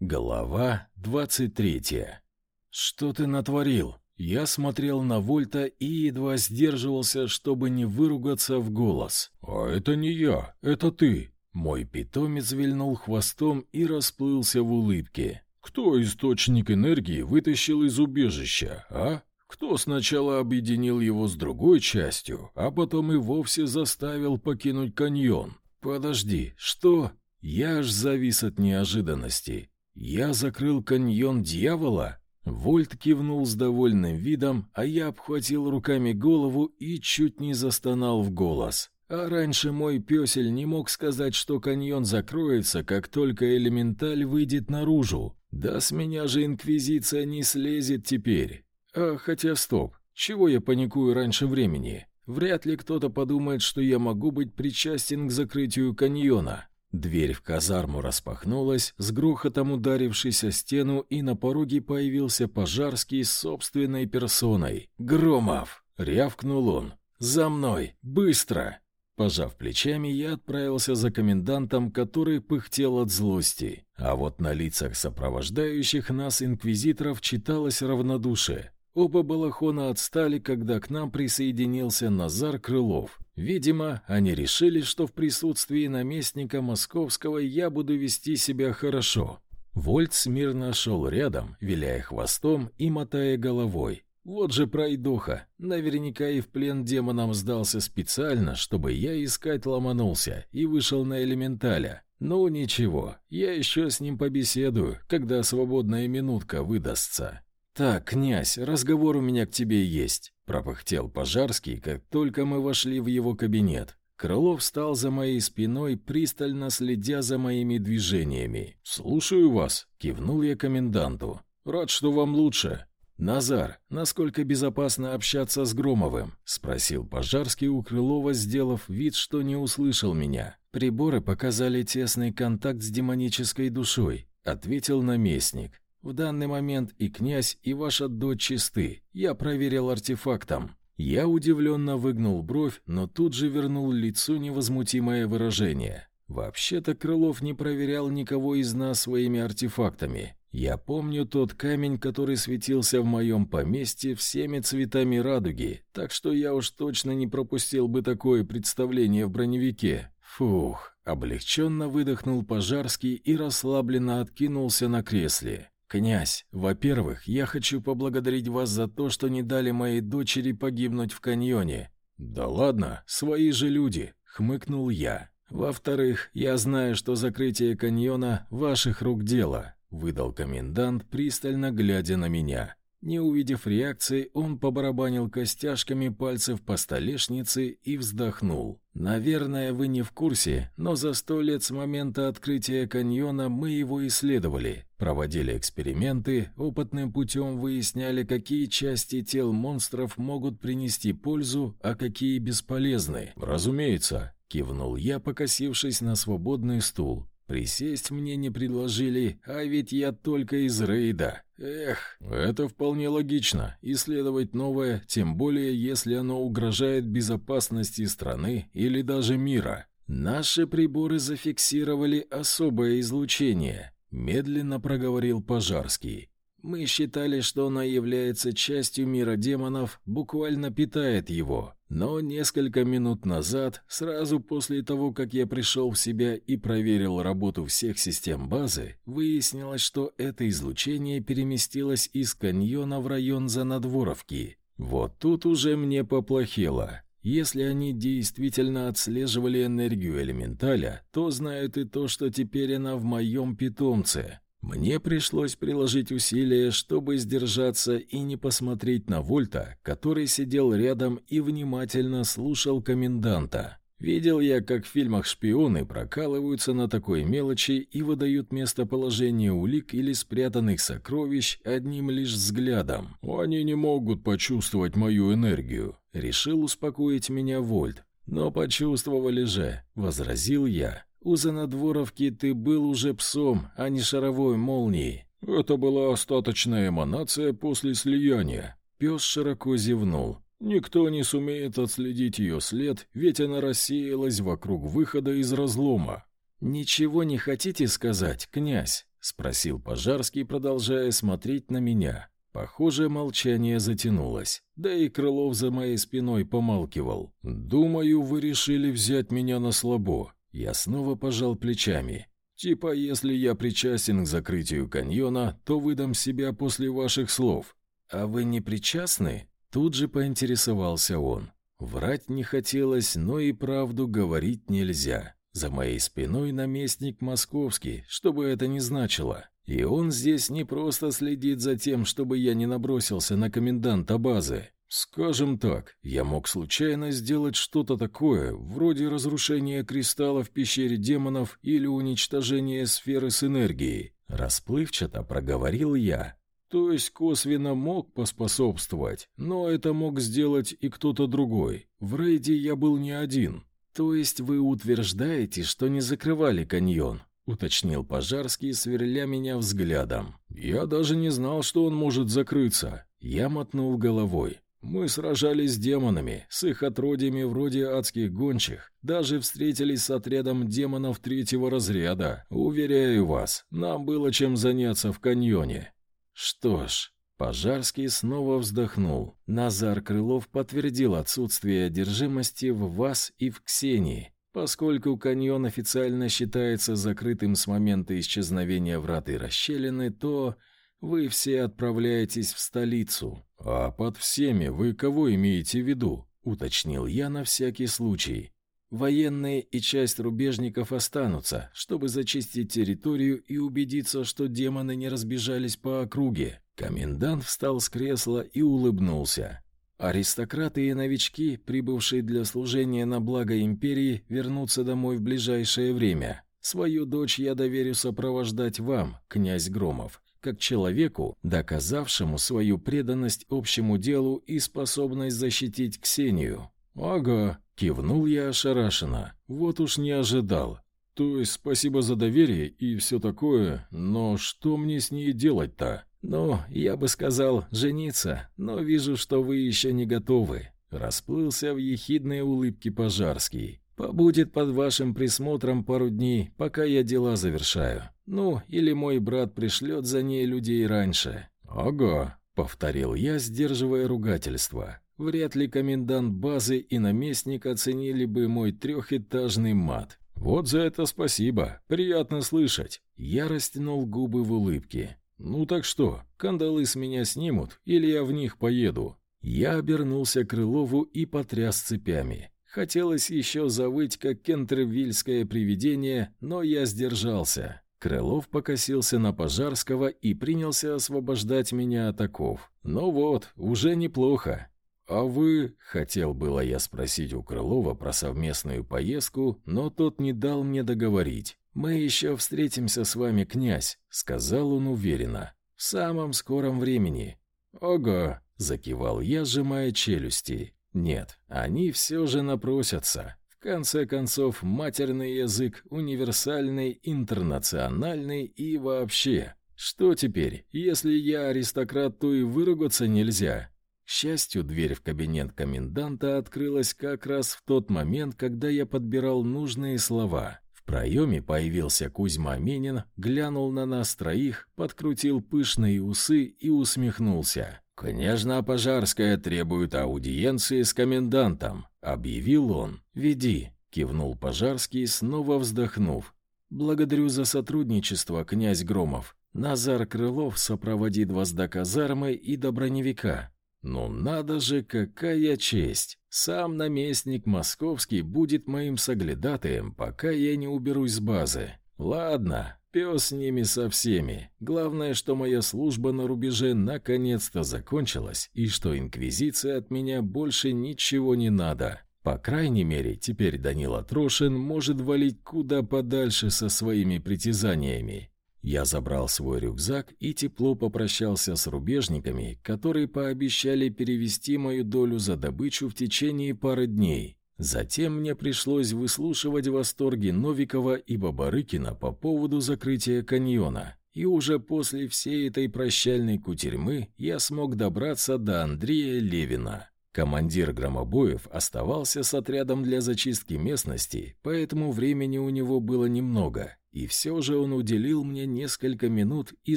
Глава двадцать третья. «Что ты натворил?» Я смотрел на Вольта и едва сдерживался, чтобы не выругаться в голос. «А это не я, это ты!» Мой питомец вильнул хвостом и расплылся в улыбке. «Кто источник энергии вытащил из убежища, а? Кто сначала объединил его с другой частью, а потом и вовсе заставил покинуть каньон? Подожди, что?» Я аж завис от неожиданности. «Я закрыл каньон дьявола?» Вольт кивнул с довольным видом, а я обхватил руками голову и чуть не застонал в голос. А раньше мой пёсель не мог сказать, что каньон закроется, как только элементаль выйдет наружу. Да с меня же инквизиция не слезет теперь. А хотя стоп, чего я паникую раньше времени? Вряд ли кто-то подумает, что я могу быть причастен к закрытию каньона. Дверь в казарму распахнулась, с грохотом ударившись о стену, и на пороге появился Пожарский с собственной персоной. «Громов!» — рявкнул он. «За мной! Быстро!» Пожав плечами, я отправился за комендантом, который пыхтел от злости. А вот на лицах сопровождающих нас инквизиторов читалось равнодушие. Оба балахона отстали, когда к нам присоединился Назар Крылов. Видимо, они решили, что в присутствии наместника московского я буду вести себя хорошо. Вольт смирно шел рядом, виляя хвостом и мотая головой. Вот же пройдоха, наверняка и в плен демонам сдался специально, чтобы я искать ломанулся и вышел на элементаля. Ну ничего, я еще с ним побеседую, когда свободная минутка выдастся. «Так, князь, разговор у меня к тебе есть», — пропыхтел Пожарский, как только мы вошли в его кабинет. Крылов встал за моей спиной, пристально следя за моими движениями. «Слушаю вас», — кивнул я коменданту. «Рад, что вам лучше». «Назар, насколько безопасно общаться с Громовым?» — спросил Пожарский у Крылова, сделав вид, что не услышал меня. «Приборы показали тесный контакт с демонической душой», — ответил наместник. В данный момент и князь, и ваша дочь чисты. Я проверил артефактом. Я удивленно выгнул бровь, но тут же вернул лицу невозмутимое выражение. Вообще-то Крылов не проверял никого из нас своими артефактами. Я помню тот камень, который светился в моем поместье всеми цветами радуги, так что я уж точно не пропустил бы такое представление в броневике. Фух, облегченно выдохнул Пожарский и расслабленно откинулся на кресле. «Князь, во-первых, я хочу поблагодарить вас за то, что не дали моей дочери погибнуть в каньоне». «Да ладно, свои же люди», — хмыкнул я. «Во-вторых, я знаю, что закрытие каньона — ваших рук дело», — выдал комендант, пристально глядя на меня. Не увидев реакции, он побарабанил костяшками пальцев по столешнице и вздохнул. «Наверное, вы не в курсе, но за сто лет с момента открытия каньона мы его исследовали, проводили эксперименты, опытным путем выясняли, какие части тел монстров могут принести пользу, а какие бесполезны. Разумеется», — кивнул я, покосившись на свободный стул. Присесть мне не предложили, а ведь я только из рейда. Эх, это вполне логично. Исследовать новое, тем более если оно угрожает безопасности страны или даже мира. Наши приборы зафиксировали особое излучение, медленно проговорил Пожарский. Мы считали, что оно является частью мира демонов, буквально питает его. Но несколько минут назад, сразу после того, как я пришел в себя и проверил работу всех систем базы, выяснилось, что это излучение переместилось из каньона в район Занадворовки. Вот тут уже мне поплохело. Если они действительно отслеживали энергию элементаля, то знают и то, что теперь она в моем питомце. Мне пришлось приложить усилия, чтобы сдержаться и не посмотреть на Вольта, который сидел рядом и внимательно слушал коменданта. Видел я, как в фильмах шпионы прокалываются на такой мелочи и выдают местоположение улик или спрятанных сокровищ одним лишь взглядом. Они не могут почувствовать мою энергию. Решил успокоить меня Вольт. Но почувствовали же, возразил я. У Занадворовки ты был уже псом, а не шаровой молнией. Это была остаточная эманация после слияния. Пес широко зевнул. Никто не сумеет отследить ее след, ведь она рассеялась вокруг выхода из разлома. «Ничего не хотите сказать, князь?» — спросил Пожарский, продолжая смотреть на меня. Похоже, молчание затянулось. Да и Крылов за моей спиной помалкивал. «Думаю, вы решили взять меня на слабо». Я снова пожал плечами. «Типа, если я причастен к закрытию каньона, то выдам себя после ваших слов». «А вы не причастны?» Тут же поинтересовался он. Врать не хотелось, но и правду говорить нельзя. За моей спиной наместник московский, чтобы это не значило. И он здесь не просто следит за тем, чтобы я не набросился на коменданта базы. Скажем так, я мог случайно сделать что-то такое, вроде разрушения кристалла в пещере демонов или уничтожения сферы с энергией. Расплывчато проговорил я. То есть косвенно мог поспособствовать, но это мог сделать и кто-то другой. В рейде я был не один. То есть вы утверждаете, что не закрывали каньон? уточнил Пожарский, сверля меня взглядом. Я даже не знал, что он может закрыться. Я мотнул головой. Мы сражались с демонами, с их отродьями вроде адских гончих, даже встретились с отрядом демонов третьего разряда. Уверяю вас, нам было чем заняться в каньоне. Что ж, Пожарский снова вздохнул. Назар Крылов подтвердил отсутствие одержимости в вас и в Ксении. Поскольку каньон официально считается закрытым с момента исчезновения врат и расщелины, то вы все отправляетесь в столицу. А под всеми вы кого имеете в виду? уточнил я на всякий случай. Военные и часть рубежников останутся, чтобы зачистить территорию и убедиться, что демоны не разбежались по округе. Комендант встал с кресла и улыбнулся. Аристократы и новички, прибывшие для служения на благо империи, вернутся домой в ближайшее время. Свою дочь я доверю сопровождать вам, князь Громов, как человеку, доказавшему свою преданность общему делу и способность защитить Ксению. Ага, кивнул я ошарашенно. Вот уж не ожидал. То есть спасибо за доверие и все такое, но что мне с ней делать-то? «Ну, я бы сказал, жениться, но вижу, что вы еще не готовы», — расплылся в ехидные улыбки Пожарский. «Побудет под вашим присмотром пару дней, пока я дела завершаю. Ну, или мой брат пришлет за ней людей раньше». «Ага», — повторил я, сдерживая ругательство. Вряд ли комендант базы и наместник оценили бы мой трехэтажный мат. Вот за это спасибо. Приятно слышать. Я растянул губы в улыбке. «Ну так что, кандалы с меня снимут, или я в них поеду?» Я обернулся к Крылову и потряс цепями. Хотелось еще завыть, как кентервильское привидение, но я сдержался. Крылов покосился на Пожарского и принялся освобождать меня от оков. «Ну вот, уже неплохо». «А вы...» — хотел было я спросить у Крылова про совместную поездку, но тот не дал мне договорить. «Мы еще встретимся с вами, князь», — сказал он уверенно. «В самом скором времени». «Ого», — закивал я, сжимая челюсти. «Нет, они все же напросятся. В конце концов, матерный язык универсальный, интернациональный и вообще. Что теперь, если я аристократ, то и выругаться нельзя?» К счастью, дверь в кабинет коменданта открылась как раз в тот момент, когда я подбирал нужные слова проеме появился Кузьма Менин, глянул на нас троих, подкрутил пышные усы и усмехнулся. «Княжна Пожарская требует аудиенции с комендантом», — объявил он. «Веди», — кивнул Пожарский, снова вздохнув. «Благодарю за сотрудничество, князь Громов. Назар Крылов сопроводит вас до казармы и до броневика. Ну надо же, какая честь! Сам наместник московский будет моим соглядатаем, пока я не уберусь с базы. Ладно, пес с ними со всеми. Главное, что моя служба на рубеже наконец-то закончилась, и что инквизиция от меня больше ничего не надо. По крайней мере, теперь Данила Трошин может валить куда подальше со своими притязаниями. Я забрал свой рюкзак и тепло попрощался с рубежниками, которые пообещали перевести мою долю за добычу в течение пары дней. Затем мне пришлось выслушивать восторги Новикова и Бабарыкина по поводу закрытия каньона. И уже после всей этой прощальной кутерьмы я смог добраться до Андрея Левина. Командир громобоев оставался с отрядом для зачистки местности, поэтому времени у него было немного, И все же он уделил мне несколько минут и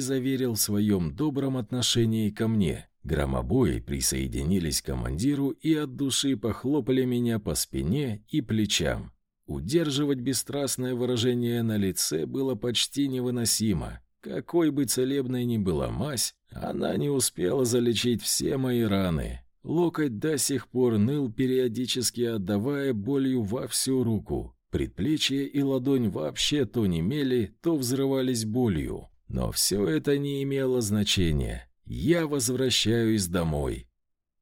заверил в своем добром отношении ко мне. Громобои присоединились к командиру и от души похлопали меня по спине и плечам. Удерживать бесстрастное выражение на лице было почти невыносимо. Какой бы целебной ни была мазь, она не успела залечить все мои раны. Локоть до сих пор ныл, периодически отдавая болью во всю руку. Предплечье и ладонь вообще то немели, то взрывались болью. Но все это не имело значения. Я возвращаюсь домой.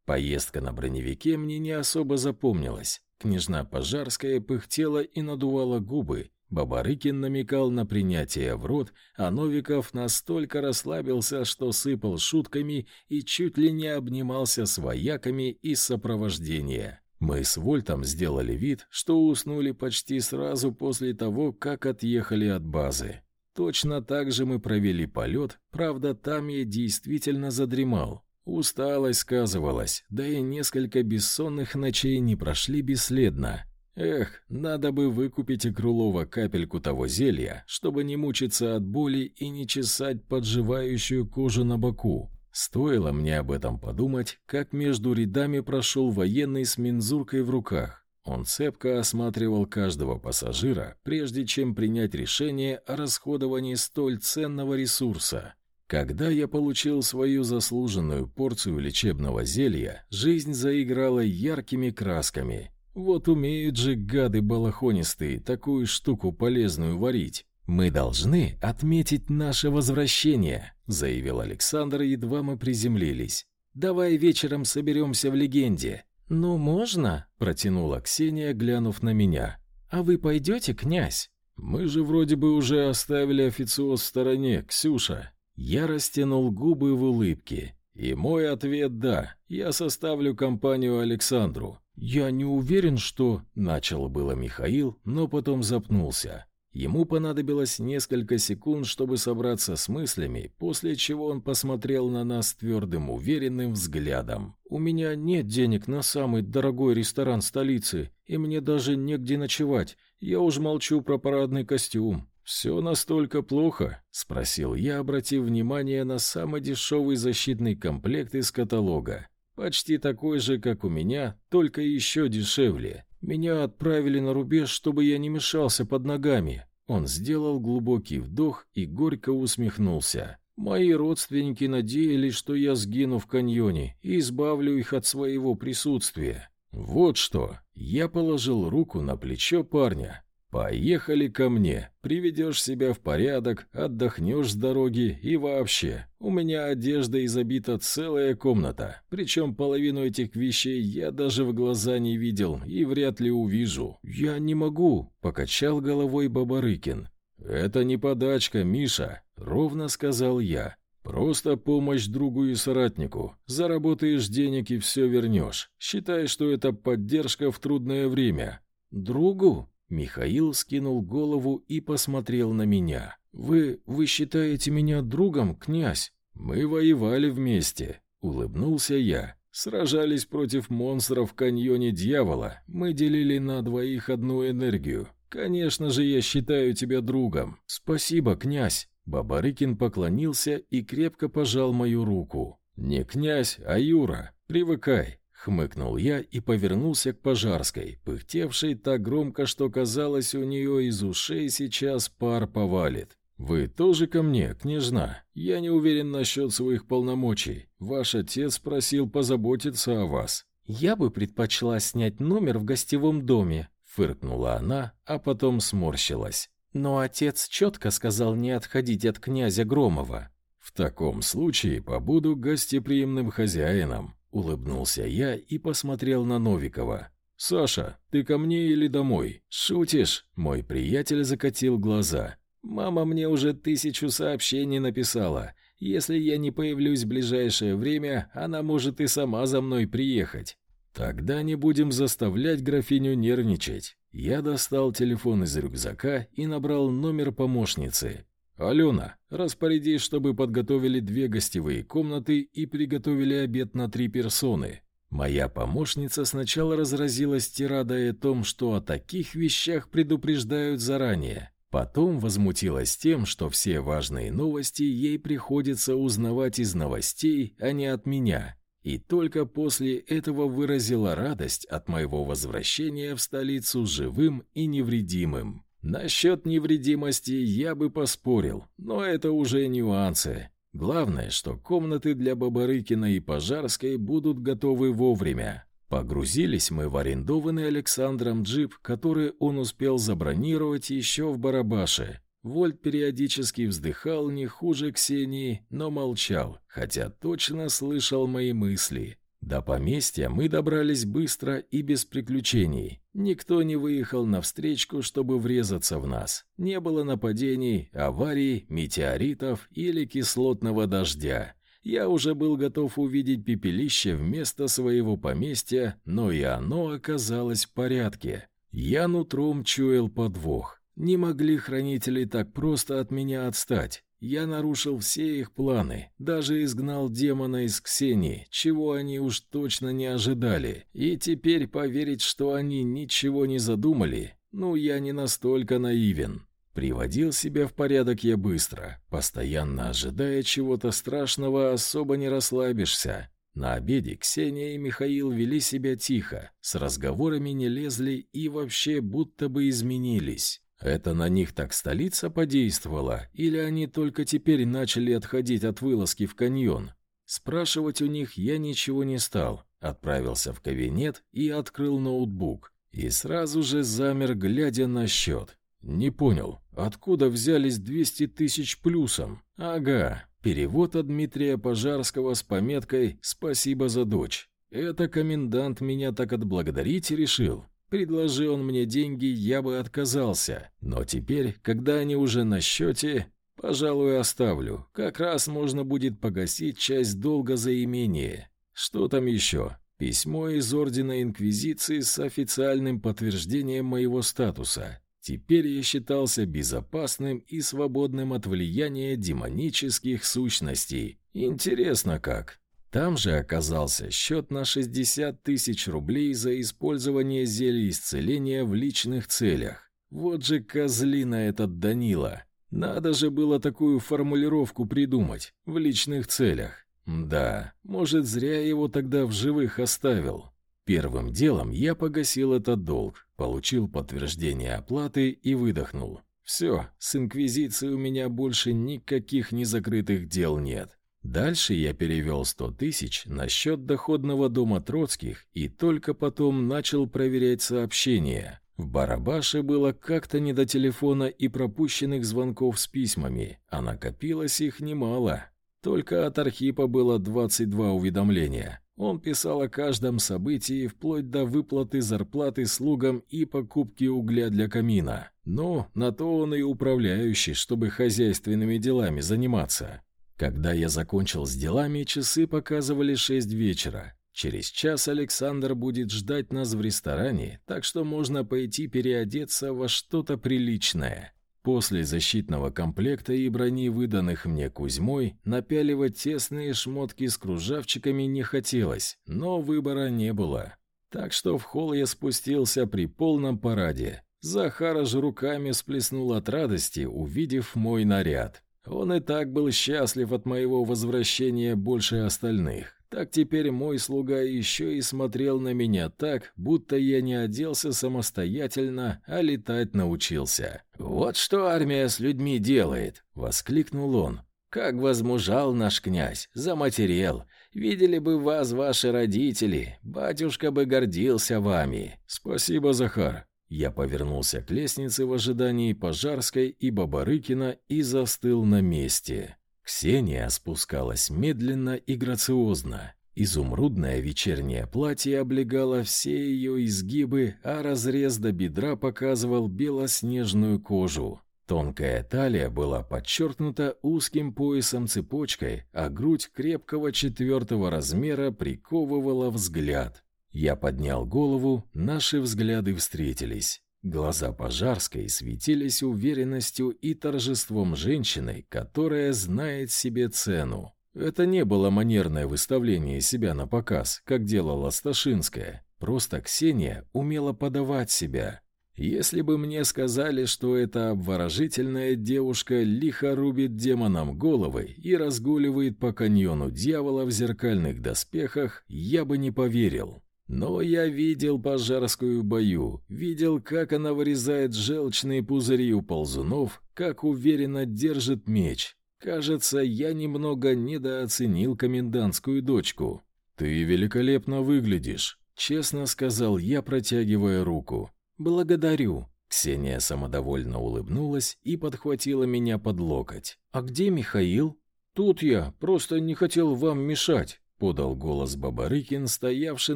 Поездка на броневике мне не особо запомнилась. Княжна Пожарская пыхтела и надувала губы. Бабарыкин намекал на принятие в рот, а Новиков настолько расслабился, что сыпал шутками и чуть ли не обнимался с вояками из сопровождения. Мы с Вольтом сделали вид, что уснули почти сразу после того, как отъехали от базы. Точно так же мы провели полет, правда, там я действительно задремал. Усталость сказывалась, да и несколько бессонных ночей не прошли бесследно. Эх, надо бы выкупить у Крулова капельку того зелья, чтобы не мучиться от боли и не чесать подживающую кожу на боку. Стоило мне об этом подумать, как между рядами прошел военный с мензуркой в руках. Он цепко осматривал каждого пассажира, прежде чем принять решение о расходовании столь ценного ресурса. Когда я получил свою заслуженную порцию лечебного зелья, жизнь заиграла яркими красками. Вот умеют же гады балахонистые такую штуку полезную варить. «Мы должны отметить наше возвращение», — заявил Александр, едва мы приземлились. «Давай вечером соберемся в легенде». «Ну, можно?» — протянула Ксения, глянув на меня. «А вы пойдете, князь?» «Мы же вроде бы уже оставили официоз в стороне, Ксюша», я растянул губы в улыбке. И мой ответ «да». Я составлю компанию Александру. «Я не уверен, что...» — начал было Михаил, но потом запнулся. Ему понадобилось несколько секунд, чтобы собраться с мыслями, после чего он посмотрел на нас твердым, уверенным взглядом. «У меня нет денег на самый дорогой ресторан столицы, и мне даже негде ночевать. Я уж молчу про парадный костюм. «Все настолько плохо?» — спросил я, обратив внимание на самый дешевый защитный комплект из каталога. Почти такой же, как у меня, только еще дешевле. Меня отправили на рубеж, чтобы я не мешался под ногами. Он сделал глубокий вдох и горько усмехнулся. Мои родственники надеялись, что я сгину в каньоне и избавлю их от своего присутствия. Вот что. Я положил руку на плечо парня. «Поехали ко мне, приведешь себя в порядок, отдохнешь с дороги и вообще. У меня одежда изобита целая комната, причем половину этих вещей я даже в глаза не видел и вряд ли увижу». «Я не могу», — покачал головой Бабарыкин. «Это не подачка, Миша», — ровно сказал я. «Просто помощь другу и соратнику. Заработаешь денег и все вернешь. Считай, что это поддержка в трудное время». «Другу?» Михаил скинул голову и посмотрел на меня. «Вы... вы считаете меня другом, князь?» «Мы воевали вместе», — улыбнулся я. «Сражались против монстров в каньоне дьявола. Мы делили на двоих одну энергию. Конечно же, я считаю тебя другом». «Спасибо, князь». Бабарыкин поклонился и крепко пожал мою руку. «Не князь, а Юра. Привыкай. Хмыкнул я и повернулся к Пожарской, пыхтевшей так громко, что казалось, у нее из ушей сейчас пар повалит. «Вы тоже ко мне, княжна? Я не уверен насчет своих полномочий. Ваш отец просил позаботиться о вас». «Я бы предпочла снять номер в гостевом доме», — фыркнула она, а потом сморщилась. «Но отец четко сказал не отходить от князя Громова». «В таком случае побуду гостеприимным хозяином», Улыбнулся я и посмотрел на Новикова. «Саша, ты ко мне или домой?» «Шутишь?» Мой приятель закатил глаза. «Мама мне уже тысячу сообщений написала. Если я не появлюсь в ближайшее время, она может и сама за мной приехать». «Тогда не будем заставлять графиню нервничать». Я достал телефон из рюкзака и набрал номер помощницы. «Алена, распорядись, чтобы подготовили две гостевые комнаты и приготовили обед на три персоны». Моя помощница сначала разразилась тирадой о том, что о таких вещах предупреждают заранее. Потом возмутилась тем, что все важные новости ей приходится узнавать из новостей, а не от меня. И только после этого выразила радость от моего возвращения в столицу живым и невредимым. Насчет невредимости я бы поспорил, но это уже нюансы. Главное, что комнаты для Бабарыкина и Пожарской будут готовы вовремя. Погрузились мы в арендованный Александром джип, который он успел забронировать еще в Барабаше. Вольт периодически вздыхал не хуже Ксении, но молчал, хотя точно слышал мои мысли. До поместья мы добрались быстро и без приключений. Никто не выехал навстречку, чтобы врезаться в нас. Не было нападений, аварий, метеоритов или кислотного дождя. Я уже был готов увидеть пепелище вместо своего поместья, но и оно оказалось в порядке. Я нутром чуял подвох. Не могли хранители так просто от меня отстать. Я нарушил все их планы, даже изгнал демона из Ксении, чего они уж точно не ожидали. И теперь поверить, что они ничего не задумали, ну, я не настолько наивен. Приводил себя в порядок я быстро, постоянно ожидая чего-то страшного, особо не расслабишься. На обеде Ксения и Михаил вели себя тихо, с разговорами не лезли и вообще будто бы изменились. Это на них так столица подействовала, или они только теперь начали отходить от вылазки в каньон? Спрашивать у них я ничего не стал, отправился в кабинет и открыл ноутбук. И сразу же замер, глядя на счет. «Не понял, откуда взялись 200 тысяч плюсом?» «Ага, перевод от Дмитрия Пожарского с пометкой «Спасибо за дочь». Это комендант меня так отблагодарить решил. Предложи он мне деньги, я бы отказался. Но теперь, когда они уже на счете, пожалуй, оставлю. Как раз можно будет погасить часть долга за имение. Что там еще? Письмо из Ордена Инквизиции с официальным подтверждением моего статуса. Теперь я считался безопасным и свободным от влияния демонических сущностей. Интересно как. Там же оказался счет на 60 тысяч рублей за использование зелья исцеления в личных целях. Вот же козлина этот Данила. Надо же было такую формулировку придумать. В личных целях. Да, может, зря его тогда в живых оставил. Первым делом я погасил этот долг, получил подтверждение оплаты и выдохнул. Все, с Инквизицией у меня больше никаких незакрытых дел нет. Дальше я перевел 100 тысяч на счет доходного дома Троцких и только потом начал проверять сообщения. В Барабаше было как-то не до телефона и пропущенных звонков с письмами, а накопилось их немало. Только от Архипа было 22 уведомления. Он писал о каждом событии, вплоть до выплаты зарплаты слугам и покупки угля для камина. Но на то он и управляющий, чтобы хозяйственными делами заниматься. Когда я закончил с делами, часы показывали шесть вечера. Через час Александр будет ждать нас в ресторане, так что можно пойти переодеться во что-то приличное. После защитного комплекта и брони, выданных мне Кузьмой, напяливать тесные шмотки с кружавчиками не хотелось, но выбора не было. Так что в холл я спустился при полном параде. Захара же руками сплеснул от радости, увидев мой наряд. Он и так был счастлив от моего возвращения больше остальных. Так теперь мой слуга еще и смотрел на меня так, будто я не оделся самостоятельно, а летать научился. «Вот что армия с людьми делает!» — воскликнул он. «Как возмужал наш князь, заматерел. Видели бы вас ваши родители, батюшка бы гордился вами». «Спасибо, Захар». Я повернулся к лестнице в ожидании Пожарской и Бабарыкина и застыл на месте. Ксения спускалась медленно и грациозно. Изумрудное вечернее платье облегало все ее изгибы, а разрез до бедра показывал белоснежную кожу. Тонкая талия была подчеркнута узким поясом-цепочкой, а грудь крепкого четвертого размера приковывала взгляд. Я поднял голову, наши взгляды встретились. Глаза Пожарской светились уверенностью и торжеством женщины, которая знает себе цену. Это не было манерное выставление себя на показ, как делала Сташинская. Просто Ксения умела подавать себя. Если бы мне сказали, что эта обворожительная девушка лихо рубит демонам головы и разгуливает по каньону дьявола в зеркальных доспехах, я бы не поверил. Но я видел пожарскую бою, видел, как она вырезает желчные пузыри у ползунов, как уверенно держит меч. Кажется, я немного недооценил комендантскую дочку. «Ты великолепно выглядишь», — честно сказал я, протягивая руку. «Благодарю». Ксения самодовольно улыбнулась и подхватила меня под локоть. «А где Михаил?» «Тут я, просто не хотел вам мешать», — подал голос Бабарыкин, стоявший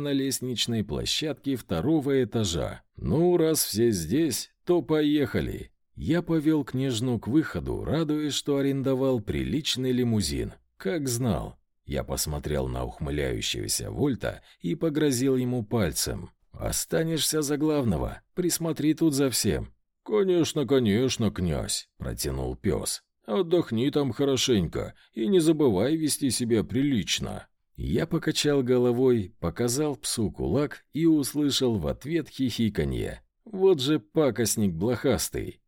на лестничной площадке второго этажа. «Ну, раз все здесь, то поехали». Я повел княжну к выходу, радуясь, что арендовал приличный лимузин. Как знал. Я посмотрел на ухмыляющегося Вольта и погрозил ему пальцем. «Останешься за главного. Присмотри тут за всем». «Конечно, конечно, князь», — протянул пес. «Отдохни там хорошенько и не забывай вести себя прилично». Я покачал головой, показал псу кулак и услышал в ответ хихиканье. «Вот же пакостник блохастый».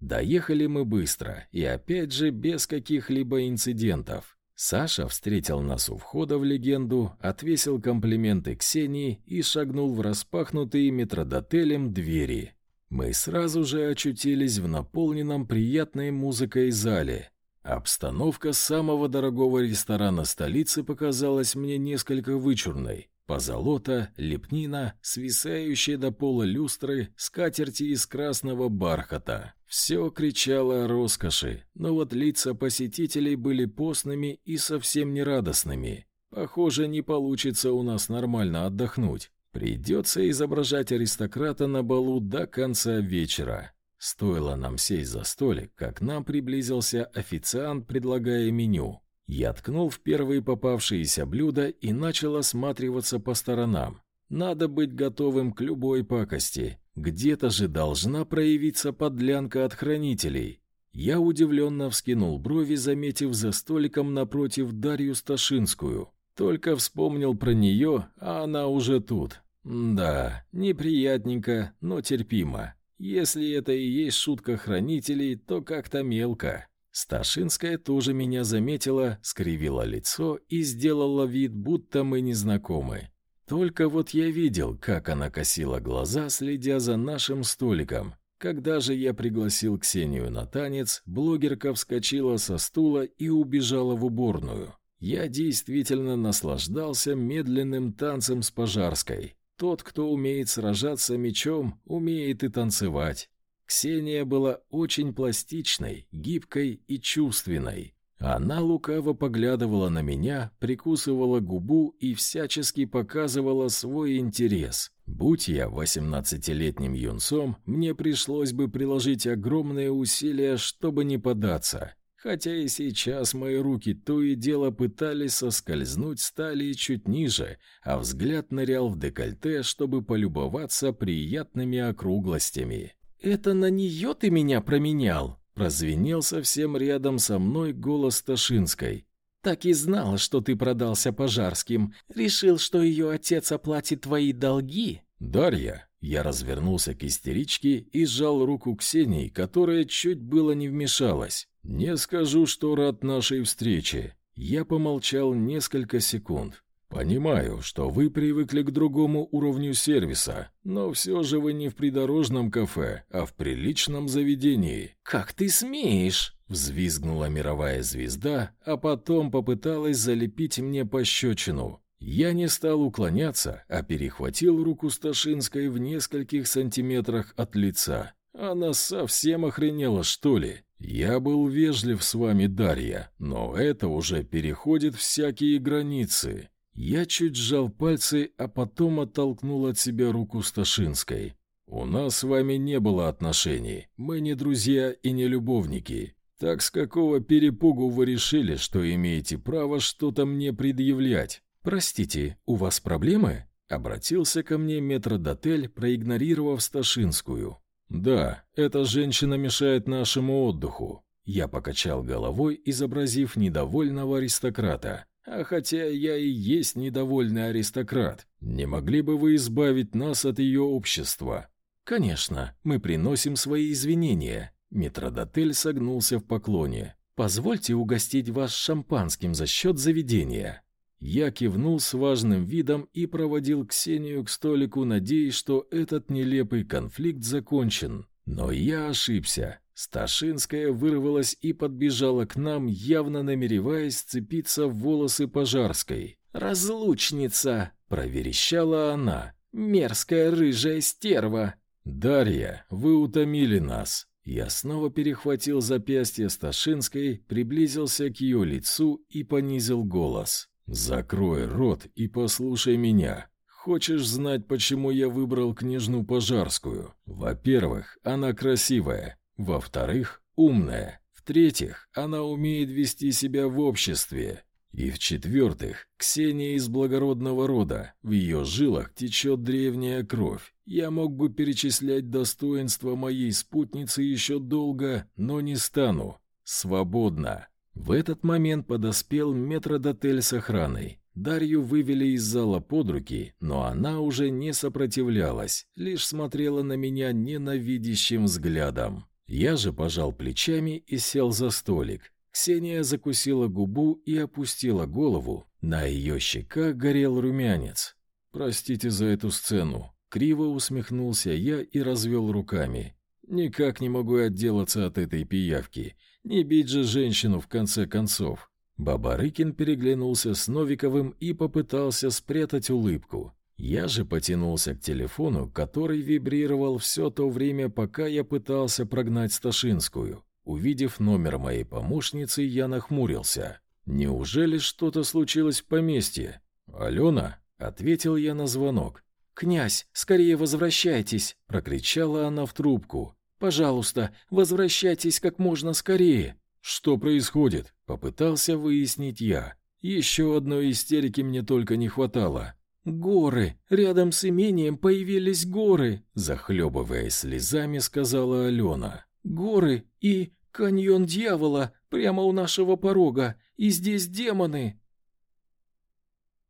Доехали мы быстро и опять же без каких-либо инцидентов. Саша встретил нас у входа в легенду, отвесил комплименты Ксении и шагнул в распахнутые метродотелем двери. Мы сразу же очутились в наполненном приятной музыкой зале. Обстановка самого дорогого ресторана столицы показалась мне несколько вычурной. Позолота, лепнина, свисающие до пола люстры, скатерти из красного бархата. Все кричало о роскоши, но вот лица посетителей были постными и совсем нерадостными. Похоже, не получится у нас нормально отдохнуть. Придется изображать аристократа на балу до конца вечера. Стоило нам сесть за столик, как нам приблизился официант, предлагая меню. Я ткнул в первые попавшиеся блюда и начал осматриваться по сторонам. Надо быть готовым к любой пакости. Где-то же должна проявиться подлянка от хранителей. Я удивленно вскинул брови, заметив за столиком напротив Дарью Сташинскую. Только вспомнил про нее, а она уже тут. Да, неприятненько, но терпимо. Если это и есть шутка хранителей, то как-то мелко. Сташинская тоже меня заметила, скривила лицо и сделала вид, будто мы не знакомы. Только вот я видел, как она косила глаза, следя за нашим столиком. Когда же я пригласил Ксению на танец, блогерка вскочила со стула и убежала в уборную. Я действительно наслаждался медленным танцем с Пожарской. Тот, кто умеет сражаться мечом, умеет и танцевать. Ксения была очень пластичной, гибкой и чувственной. Она лукаво поглядывала на меня, прикусывала губу и всячески показывала свой интерес. Будь я восемнадцатилетним юнцом, мне пришлось бы приложить огромные усилия, чтобы не податься. Хотя и сейчас мои руки то и дело пытались соскользнуть с талии чуть ниже, а взгляд нырял в декольте, чтобы полюбоваться приятными округлостями. «Это на нее ты меня променял?» Прозвенел совсем рядом со мной голос Ташинской. «Так и знала, что ты продался пожарским. Решил, что ее отец оплатит твои долги?» «Дарья!» Я развернулся к истеричке и сжал руку Ксении, которая чуть было не вмешалась. «Не скажу, что рад нашей встрече». Я помолчал несколько секунд. «Понимаю, что вы привыкли к другому уровню сервиса, но все же вы не в придорожном кафе, а в приличном заведении». «Как ты смеешь?» — взвизгнула мировая звезда, а потом попыталась залепить мне пощечину. Я не стал уклоняться, а перехватил руку Сташинской в нескольких сантиметрах от лица. Она совсем охренела, что ли? Я был вежлив с вами, Дарья, но это уже переходит всякие границы. Я чуть сжал пальцы, а потом оттолкнул от себя руку Сташинской. «У нас с вами не было отношений. Мы не друзья и не любовники. Так с какого перепугу вы решили, что имеете право что-то мне предъявлять? Простите, у вас проблемы?» Обратился ко мне метродотель, проигнорировав Сташинскую. «Да, эта женщина мешает нашему отдыху». Я покачал головой, изобразив недовольного аристократа. А хотя я и есть недовольный аристократ, не могли бы вы избавить нас от ее общества? Конечно, мы приносим свои извинения. Метродотель согнулся в поклоне. Позвольте угостить вас шампанским за счет заведения. Я кивнул с важным видом и проводил Ксению к столику, надеясь, что этот нелепый конфликт закончен. Но я ошибся. Сташинская вырвалась и подбежала к нам, явно намереваясь сцепиться в волосы Пожарской. «Разлучница!» — проверещала она. «Мерзкая рыжая стерва!» «Дарья, вы утомили нас!» Я снова перехватил запястье Сташинской, приблизился к ее лицу и понизил голос. «Закрой рот и послушай меня. Хочешь знать, почему я выбрал княжну Пожарскую? Во-первых, она красивая. Во-вторых, умная. В-третьих, она умеет вести себя в обществе. И в-четвертых, Ксения из благородного рода, в ее жилах течет древняя кровь. Я мог бы перечислять достоинства моей спутницы еще долго, но не стану. Свободно. В этот момент подоспел метродотель с охраной. Дарью вывели из зала под руки, но она уже не сопротивлялась, лишь смотрела на меня ненавидящим взглядом. Я же пожал плечами и сел за столик. Ксения закусила губу и опустила голову. На ее щеках горел румянец. «Простите за эту сцену». Криво усмехнулся я и развел руками. «Никак не могу отделаться от этой пиявки. Не бить же женщину в конце концов». Бабарыкин переглянулся с Новиковым и попытался спрятать улыбку. Я же потянулся к телефону, который вибрировал все то время, пока я пытался прогнать Сташинскую. Увидев номер моей помощницы, я нахмурился. «Неужели что-то случилось в поместье?» «Алена?» — ответил я на звонок. «Князь, скорее возвращайтесь!» — прокричала она в трубку. «Пожалуйста, возвращайтесь как можно скорее!» «Что происходит?» — попытался выяснить я. Еще одной истерики мне только не хватало. «Горы! Рядом с имением появились горы!» Захлебываясь слезами, сказала Алена. «Горы и каньон дьявола прямо у нашего порога, и здесь демоны!»